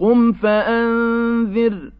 قُمْ فَأَنذِرْ.